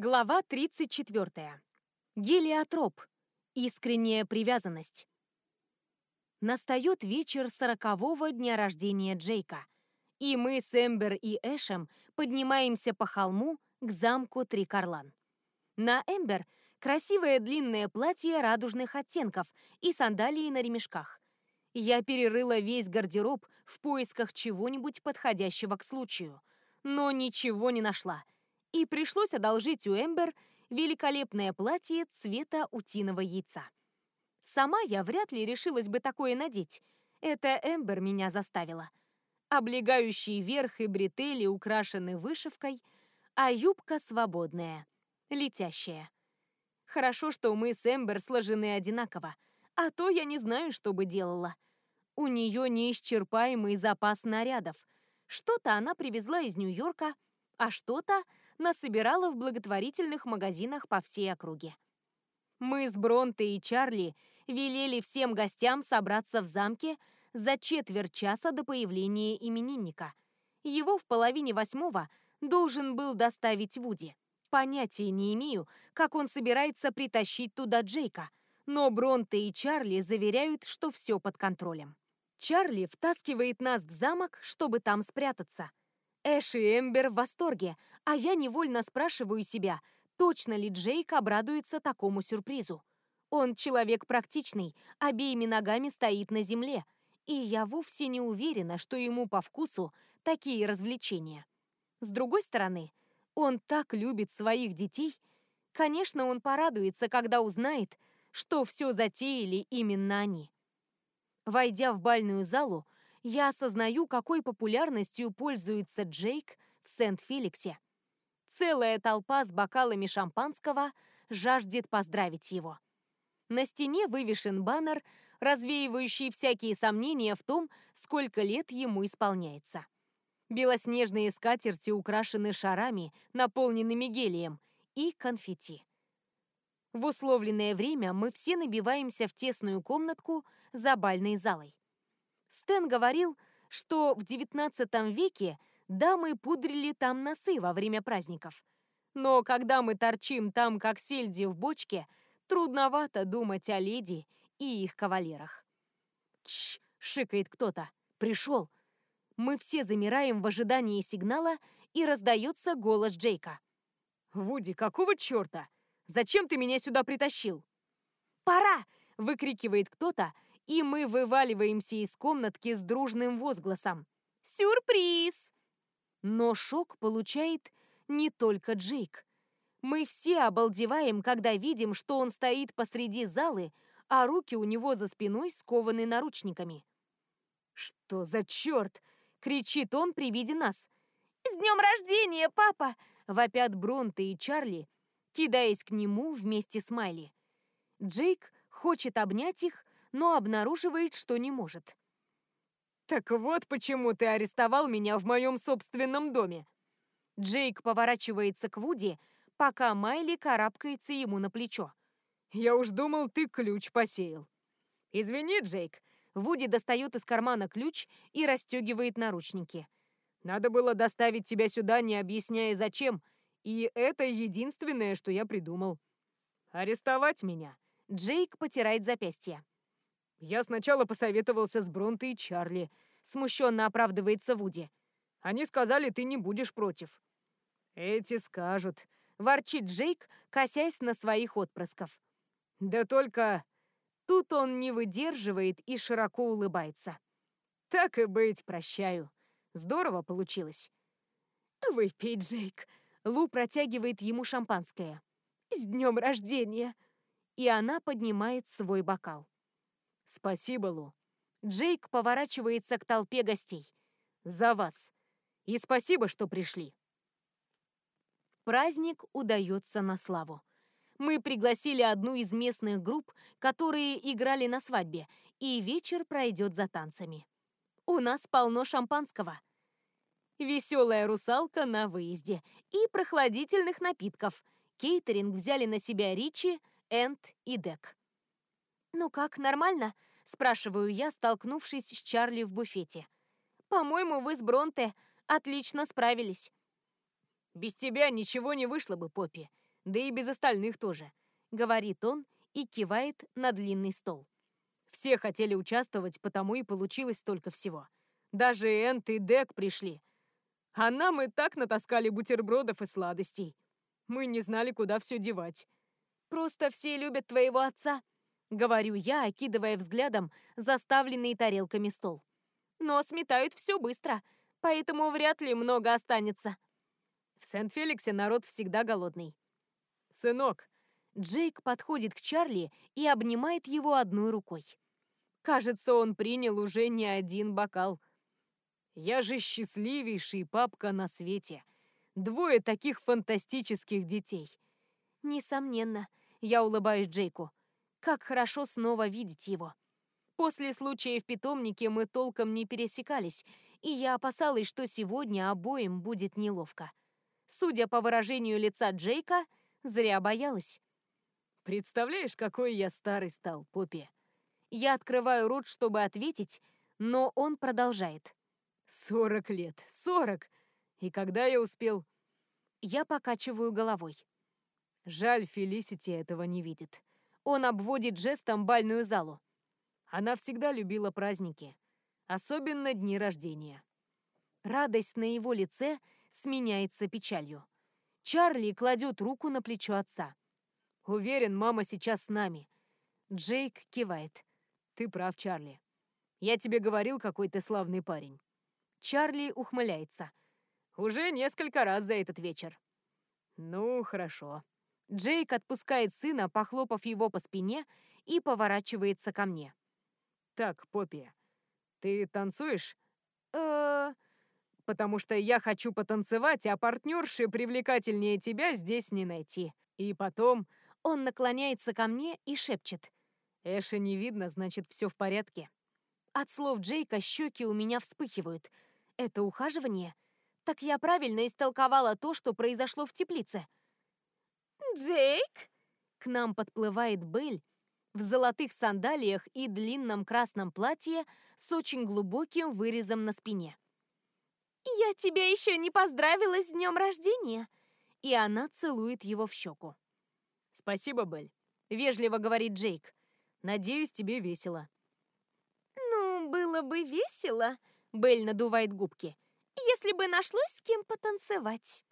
Глава 34. Гелиотроп. Искренняя привязанность. Настает вечер сорокового дня рождения Джейка, и мы с Эмбер и Эшем поднимаемся по холму к замку Трикарлан. На Эмбер красивое длинное платье радужных оттенков и сандалии на ремешках. Я перерыла весь гардероб в поисках чего-нибудь подходящего к случаю, но ничего не нашла — и пришлось одолжить у Эмбер великолепное платье цвета утиного яйца. Сама я вряд ли решилась бы такое надеть. Это Эмбер меня заставила. Облегающий верх и бретели украшены вышивкой, а юбка свободная, летящая. Хорошо, что мы с Эмбер сложены одинаково, а то я не знаю, что бы делала. У нее неисчерпаемый запас нарядов. Что-то она привезла из Нью-Йорка, а что-то насобирала в благотворительных магазинах по всей округе. Мы с Бронте и Чарли велели всем гостям собраться в замке за четверть часа до появления именинника. Его в половине восьмого должен был доставить Вуди. Понятия не имею, как он собирается притащить туда Джейка, но Бронте и Чарли заверяют, что все под контролем. Чарли втаскивает нас в замок, чтобы там спрятаться. Эш и Эмбер в восторге, а я невольно спрашиваю себя, точно ли Джейк обрадуется такому сюрпризу. Он человек практичный, обеими ногами стоит на земле, и я вовсе не уверена, что ему по вкусу такие развлечения. С другой стороны, он так любит своих детей. Конечно, он порадуется, когда узнает, что все затеяли именно они. Войдя в бальную залу, я осознаю, какой популярностью пользуется Джейк в Сент-Феликсе. Целая толпа с бокалами шампанского жаждет поздравить его. На стене вывешен баннер, развеивающий всякие сомнения в том, сколько лет ему исполняется. Белоснежные скатерти украшены шарами, наполненными гелием, и конфетти. В условленное время мы все набиваемся в тесную комнатку за бальной залой. Стэн говорил, что в XIX веке дамы пудрили там носы во время праздников. Но когда мы торчим там, как сельди в бочке, трудновато думать о леди и их кавалерах. «Чш!» — шикает кто-то. «Пришел!» Мы все замираем в ожидании сигнала, и раздается голос Джейка. «Вуди, какого черта? Зачем ты меня сюда притащил?» «Пора!» — выкрикивает кто-то, и мы вываливаемся из комнатки с дружным возгласом. «Сюрприз!» Но шок получает не только Джейк. Мы все обалдеваем, когда видим, что он стоит посреди залы, а руки у него за спиной скованы наручниками. «Что за черт?» — кричит он при виде нас. «С днем рождения, папа!» — вопят Бронте и Чарли, кидаясь к нему вместе с Майли. Джейк хочет обнять их, но обнаруживает, что не может. «Так вот почему ты арестовал меня в моем собственном доме!» Джейк поворачивается к Вуди, пока Майли карабкается ему на плечо. «Я уж думал, ты ключ посеял». «Извини, Джейк». Вуди достает из кармана ключ и расстегивает наручники. «Надо было доставить тебя сюда, не объясняя зачем, и это единственное, что я придумал. Арестовать меня». Джейк потирает запястье. «Я сначала посоветовался с Бронтой и Чарли», — смущенно оправдывается Вуди. «Они сказали, ты не будешь против». «Эти скажут», — ворчит Джейк, косясь на своих отпрысков. «Да только...» Тут он не выдерживает и широко улыбается. «Так и быть, прощаю. Здорово получилось». «Выпей, Джейк». Лу протягивает ему шампанское. «С днем рождения!» И она поднимает свой бокал. «Спасибо, Лу». Джейк поворачивается к толпе гостей. «За вас. И спасибо, что пришли». Праздник удается на славу. Мы пригласили одну из местных групп, которые играли на свадьбе, и вечер пройдет за танцами. У нас полно шампанского. Веселая русалка на выезде и прохладительных напитков. Кейтеринг взяли на себя Ричи, Энд и Дек. «Ну как, нормально?» – спрашиваю я, столкнувшись с Чарли в буфете. «По-моему, вы с Бронте отлично справились». «Без тебя ничего не вышло бы, Поппи», Да и без остальных тоже», — говорит он и кивает на длинный стол. Все хотели участвовать, потому и получилось столько всего. Даже Энт и Дек пришли. А нам и так натаскали бутербродов и сладостей. Мы не знали, куда все девать. Просто все любят твоего отца, говорю я, окидывая взглядом заставленный тарелками стол. Но сметают все быстро, поэтому вряд ли много останется. В Сент-Феликсе народ всегда голодный. Сынок, Джейк подходит к Чарли и обнимает его одной рукой. Кажется, он принял уже не один бокал. Я же счастливейший папка на свете. Двое таких фантастических детей. Несомненно, я улыбаюсь Джейку. Как хорошо снова видеть его. После случая в питомнике мы толком не пересекались, и я опасалась, что сегодня обоим будет неловко. Судя по выражению лица Джейка, зря боялась. «Представляешь, какой я старый стал, Поппи?» Я открываю рот, чтобы ответить, но он продолжает. «Сорок лет! Сорок! И когда я успел? Я покачиваю головой. Жаль, Фелисити этого не видит. Он обводит жестом бальную залу. Она всегда любила праздники, особенно дни рождения. Радость на его лице сменяется печалью. Чарли кладет руку на плечо отца. «Уверен, мама сейчас с нами». Джейк кивает. «Ты прав, Чарли. Я тебе говорил, какой ты славный парень». Чарли ухмыляется. Уже несколько раз за этот вечер. Ну, хорошо. Джейк отпускает сына, похлопав его по спине, и поворачивается ко мне. Так, Поппи, ты танцуешь? э Потому что я хочу потанцевать, а партнерши привлекательнее тебя здесь не найти. И потом он наклоняется ко мне и шепчет. Эша не видно, значит, все в порядке. От слов Джейка щеки у меня вспыхивают. Это ухаживание — так я правильно истолковала то, что произошло в теплице. «Джейк?» К нам подплывает Белль в золотых сандалиях и длинном красном платье с очень глубоким вырезом на спине. «Я тебя еще не поздравила с днем рождения!» И она целует его в щеку. «Спасибо, Белль», — вежливо говорит Джейк. «Надеюсь, тебе весело». «Ну, было бы весело», — Белль надувает губки если бы нашлось с кем потанцевать».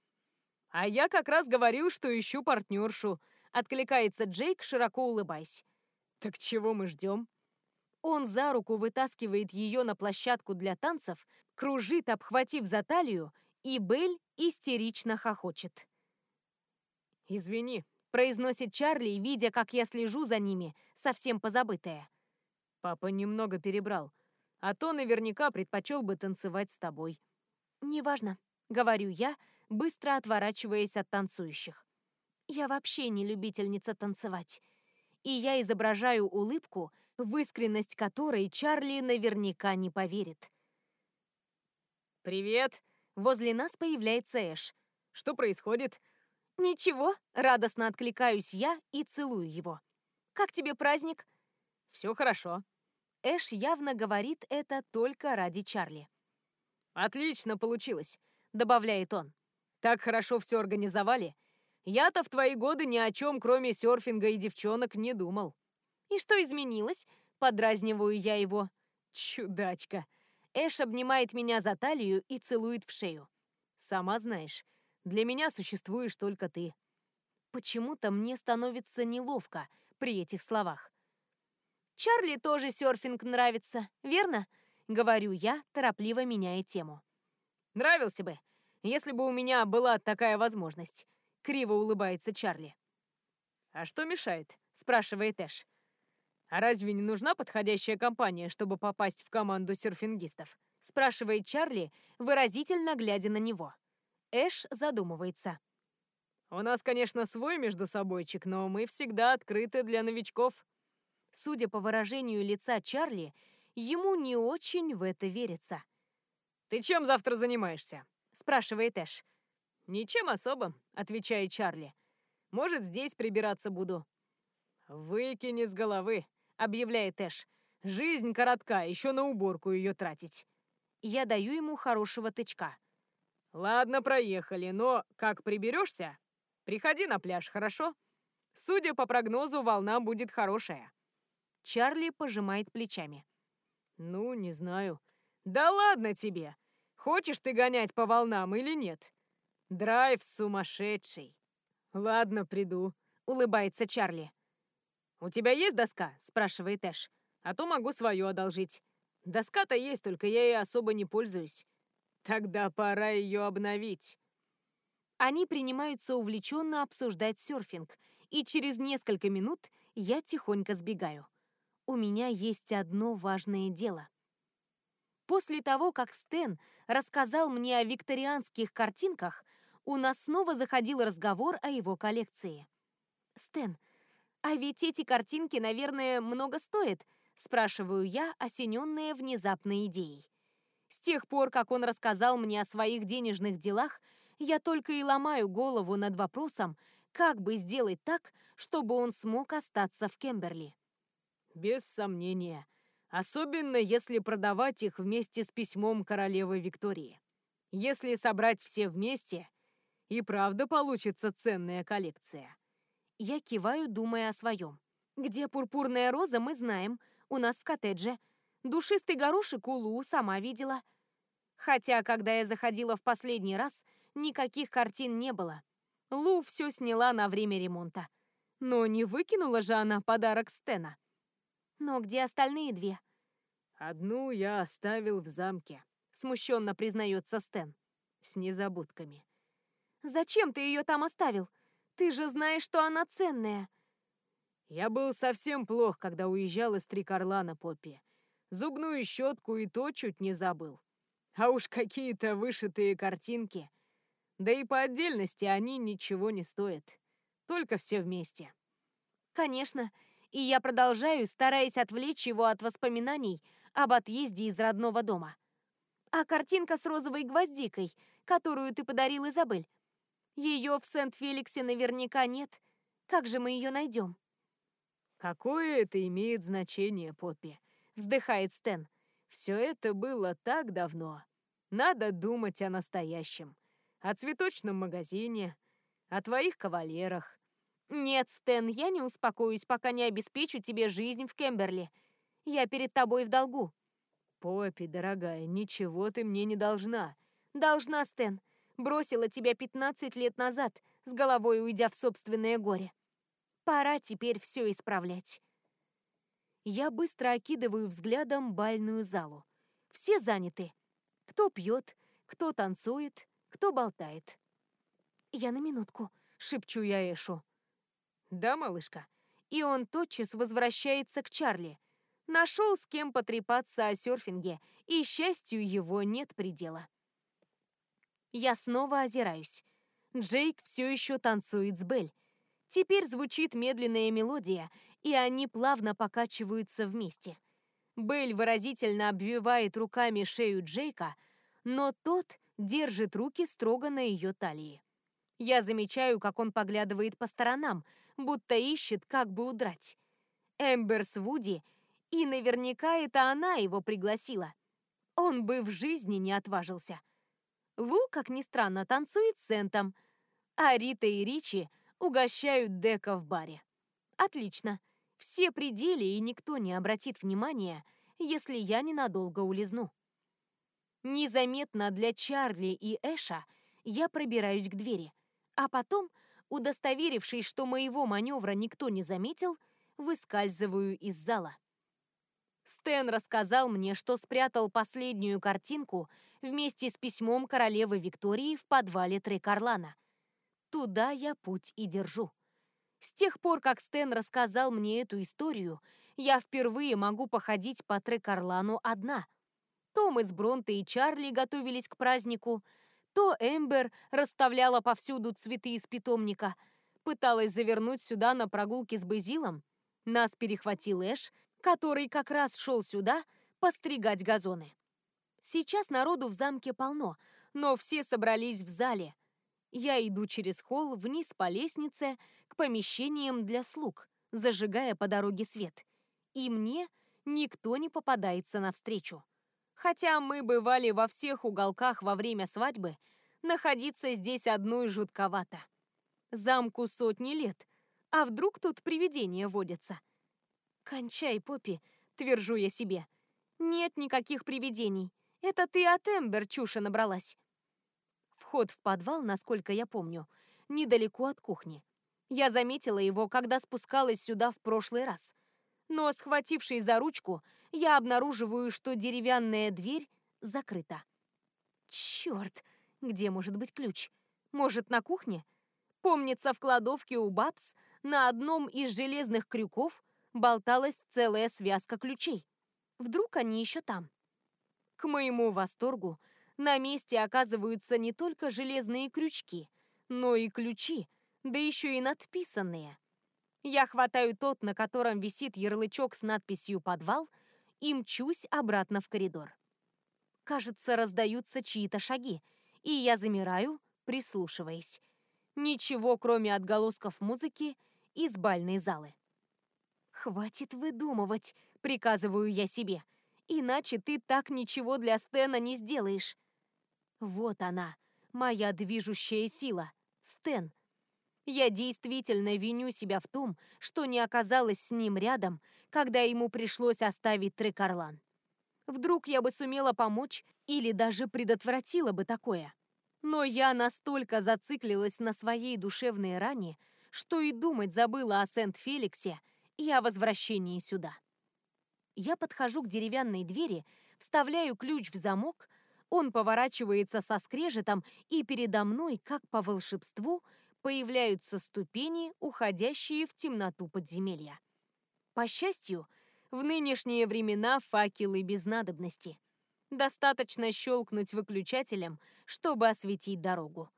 «А я как раз говорил, что ищу партнершу», — откликается Джейк, широко улыбаясь. «Так чего мы ждем?» Он за руку вытаскивает ее на площадку для танцев, кружит, обхватив за талию, и Белль истерично хохочет. «Извини», — произносит Чарли, видя, как я слежу за ними, совсем позабытая. «Папа немного перебрал, а то наверняка предпочел бы танцевать с тобой». «Неважно», — говорю я, быстро отворачиваясь от танцующих. «Я вообще не любительница танцевать». И я изображаю улыбку, в искренность которой Чарли наверняка не поверит. «Привет!» Возле нас появляется Эш. «Что происходит?» «Ничего», — радостно откликаюсь я и целую его. «Как тебе праздник?» «Все хорошо». Эш явно говорит это только ради Чарли. «Отлично получилось», — добавляет он. «Так хорошо все организовали. Я-то в твои годы ни о чем, кроме серфинга и девчонок, не думал». «И что изменилось?» — подразниваю я его. «Чудачка». Эш обнимает меня за талию и целует в шею. «Сама знаешь, для меня существуешь только ты». Почему-то мне становится неловко при этих словах. «Чарли тоже серфинг нравится, верно?» Говорю я, торопливо меняя тему. Нравился бы, если бы у меня была такая возможность. Криво улыбается Чарли. А что мешает? Спрашивает Эш. А разве не нужна подходящая компания, чтобы попасть в команду серфингистов? Спрашивает Чарли, выразительно глядя на него. Эш задумывается. У нас, конечно, свой между собойчик, но мы всегда открыты для новичков. Судя по выражению лица Чарли, ему не очень в это верится. «Ты чем завтра занимаешься?» — спрашивает Эш. «Ничем особым», — отвечает Чарли. «Может, здесь прибираться буду». «Выкини с головы», — объявляет Эш. «Жизнь коротка, еще на уборку ее тратить». Я даю ему хорошего тычка. «Ладно, проехали, но как приберешься?» Приходи на пляж, хорошо? Судя по прогнозу, волна будет хорошая». Чарли пожимает плечами. «Ну, не знаю. Да ладно тебе. Хочешь ты гонять по волнам или нет? Драйв сумасшедший. Ладно, приду», — улыбается Чарли. «У тебя есть доска?» — спрашивает Эш. «А то могу свою одолжить. Доска-то есть, только я ей особо не пользуюсь. Тогда пора ее обновить». Они принимаются увлеченно обсуждать серфинг, и через несколько минут я тихонько сбегаю. У меня есть одно важное дело. После того, как Стэн рассказал мне о викторианских картинках, у нас снова заходил разговор о его коллекции. «Стэн, а ведь эти картинки, наверное, много стоят?» – спрашиваю я, осененная внезапной идеей. С тех пор, как он рассказал мне о своих денежных делах, я только и ломаю голову над вопросом, как бы сделать так, чтобы он смог остаться в Кемберли. Без сомнения. Особенно если продавать их вместе с письмом королевы Виктории. Если собрать все вместе, и правда получится ценная коллекция. Я киваю, думая о своем. Где пурпурная роза, мы знаем. У нас в коттедже. Душистый горошек у Лу сама видела. Хотя, когда я заходила в последний раз, никаких картин не было. Лу все сняла на время ремонта. Но не выкинула же она подарок Стена. Но где остальные две? Одну я оставил в замке, смущенно признается Стэн. С незабудками. Зачем ты ее там оставил? Ты же знаешь, что она ценная. Я был совсем плох, когда уезжал из Трикарлана, Поппи. Зубную щетку и то чуть не забыл. А уж какие-то вышитые картинки. Да и по отдельности они ничего не стоят. Только все вместе. Конечно. И я продолжаю, стараясь отвлечь его от воспоминаний об отъезде из родного дома. А картинка с розовой гвоздикой, которую ты подарил Изабель. Ее в Сент-Феликсе наверняка нет. Как же мы ее найдем? Какое это имеет значение, Поппи? Вздыхает Стэн. Все это было так давно. Надо думать о настоящем. О цветочном магазине, о твоих кавалерах. Нет, Стэн, я не успокоюсь, пока не обеспечу тебе жизнь в Кемберли. Я перед тобой в долгу. Поппи, дорогая, ничего ты мне не должна. Должна, Стэн. Бросила тебя 15 лет назад, с головой уйдя в собственное горе. Пора теперь все исправлять. Я быстро окидываю взглядом бальную залу. Все заняты. Кто пьет, кто танцует, кто болтает. «Я на минутку», — шепчу я Эшу. «Да, малышка?» И он тотчас возвращается к Чарли. Нашел с кем потрепаться о серфинге, и счастью его нет предела. Я снова озираюсь. Джейк все еще танцует с Белль. Теперь звучит медленная мелодия, и они плавно покачиваются вместе. Белль выразительно обвивает руками шею Джейка, но тот держит руки строго на ее талии. Я замечаю, как он поглядывает по сторонам, будто ищет, как бы удрать. Эмбер с Вуди, и наверняка это она его пригласила. Он бы в жизни не отважился. Лу, как ни странно, танцует с Сентом, а Рита и Ричи угощают Дека в баре. Отлично. Все пределы, и никто не обратит внимания, если я ненадолго улизну. Незаметно для Чарли и Эша я пробираюсь к двери, а потом, удостоверившись, что моего маневра никто не заметил, выскальзываю из зала. Стэн рассказал мне, что спрятал последнюю картинку вместе с письмом королевы Виктории в подвале Трекарлана. Туда я путь и держу. С тех пор, как Стэн рассказал мне эту историю, я впервые могу походить по Трекарлану одна. То мы с и Чарли готовились к празднику, то Эмбер расставляла повсюду цветы из питомника, пыталась завернуть сюда на прогулке с Базилом. Нас перехватил Эш, который как раз шел сюда постригать газоны. Сейчас народу в замке полно, но все собрались в зале — я иду через холл вниз по лестнице к помещениям для слуг, зажигая по дороге свет. И мне никто не попадается навстречу. Хотя мы бывали во всех уголках во время свадьбы, находиться здесь одной жутковато. Замку сотни лет, а вдруг тут привидения водятся? Кончай, Поппи, твержу я себе. Нет никаких привидений. Это ты от Эмбер чуши набралась. Вход в подвал, насколько я помню, недалеко от кухни. Я заметила его, когда спускалась сюда в прошлый раз. Но, схватившись за ручку, я обнаруживаю, что деревянная дверь закрыта. Черт, где может быть ключ? Может, на кухне? Помнится, в кладовке у Бабс на одном из железных крюков болталась целая связка ключей. Вдруг они еще там? К моему восторгу, на месте оказываются не только железные крючки, но и ключи, да еще и надписанные. Я хватаю тот, на котором висит ярлычок с надписью «Подвал», и мчусь обратно в коридор. Кажется, раздаются чьи-то шаги, и я замираю, прислушиваясь. Ничего, кроме отголосков музыки из бальной залы. «Хватит выдумывать», — приказываю я себе, «иначе ты так ничего для Стена не сделаешь». Вот она, моя движущая сила, Стэн. Я действительно виню себя в том, что не оказалась с ним рядом, когда ему пришлось оставить Трекарлан. Вдруг я бы сумела помочь или даже предотвратила бы такое. Но я настолько зациклилась на своей душевной ране, что и думать забыла о Сент-Феликсе и о возвращении сюда. Я подхожу к деревянной двери, вставляю ключ в замок, он поворачивается со скрежетом, и передо мной, как по волшебству, появляются ступени, уходящие в темноту подземелья. По счастью, в нынешние времена факелы без надобности. Достаточно щелкнуть выключателем, чтобы осветить дорогу.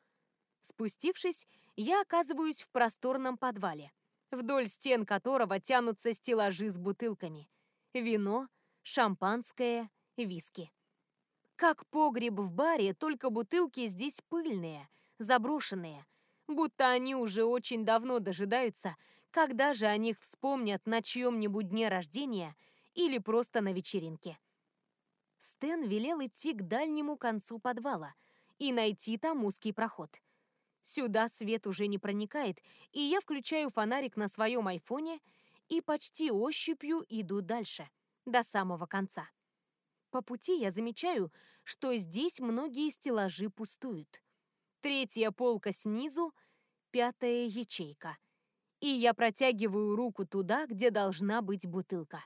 Спустившись, я оказываюсь в просторном подвале, вдоль стен которого тянутся стеллажи с бутылками. Вино, шампанское, виски. Как погреб в баре, только бутылки здесь пыльные, заброшенные, будто они уже очень давно дожидаются, когда же о них вспомнят на чьем-нибудь дне рождения или просто на вечеринке. Стэн велел идти к дальнему концу подвала и найти там узкий проход. Сюда свет уже не проникает, и я включаю фонарик на своем айфоне и почти ощупью иду дальше, до самого конца. По пути я замечаю, что здесь многие стеллажи пустуют. Третья полка снизу, пятая ячейка — и я протягиваю руку туда, где должна быть бутылка.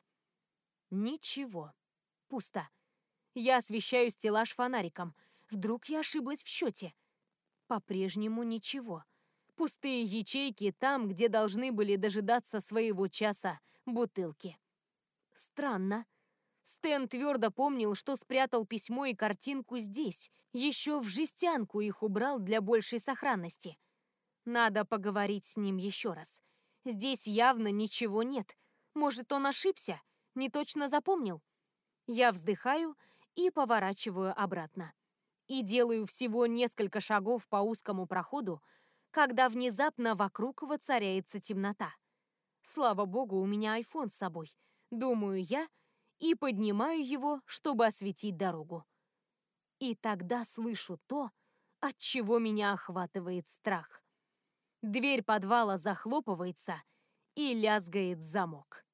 Ничего. Пусто. Я освещаю стеллаж фонариком. Вдруг я ошиблась в счете. По-прежнему ничего. Пустые ячейки там, где должны были дожидаться своего часа бутылки. Странно. Стэн твердо помнил, что спрятал письмо и картинку здесь. Еще в жестянку их убрал для большей сохранности. Надо поговорить с ним еще раз. Здесь явно ничего нет. Может, он ошибся? Не точно запомнил? Я вздыхаю и поворачиваю обратно. И делаю всего несколько шагов по узкому проходу, когда внезапно вокруг воцаряется темнота. Слава богу, у меня айфон с собой, думаю я, и поднимаю его, чтобы осветить дорогу. И тогда слышу то, от чего меня охватывает страх. Дверь подвала захлопывается и лязгает замок.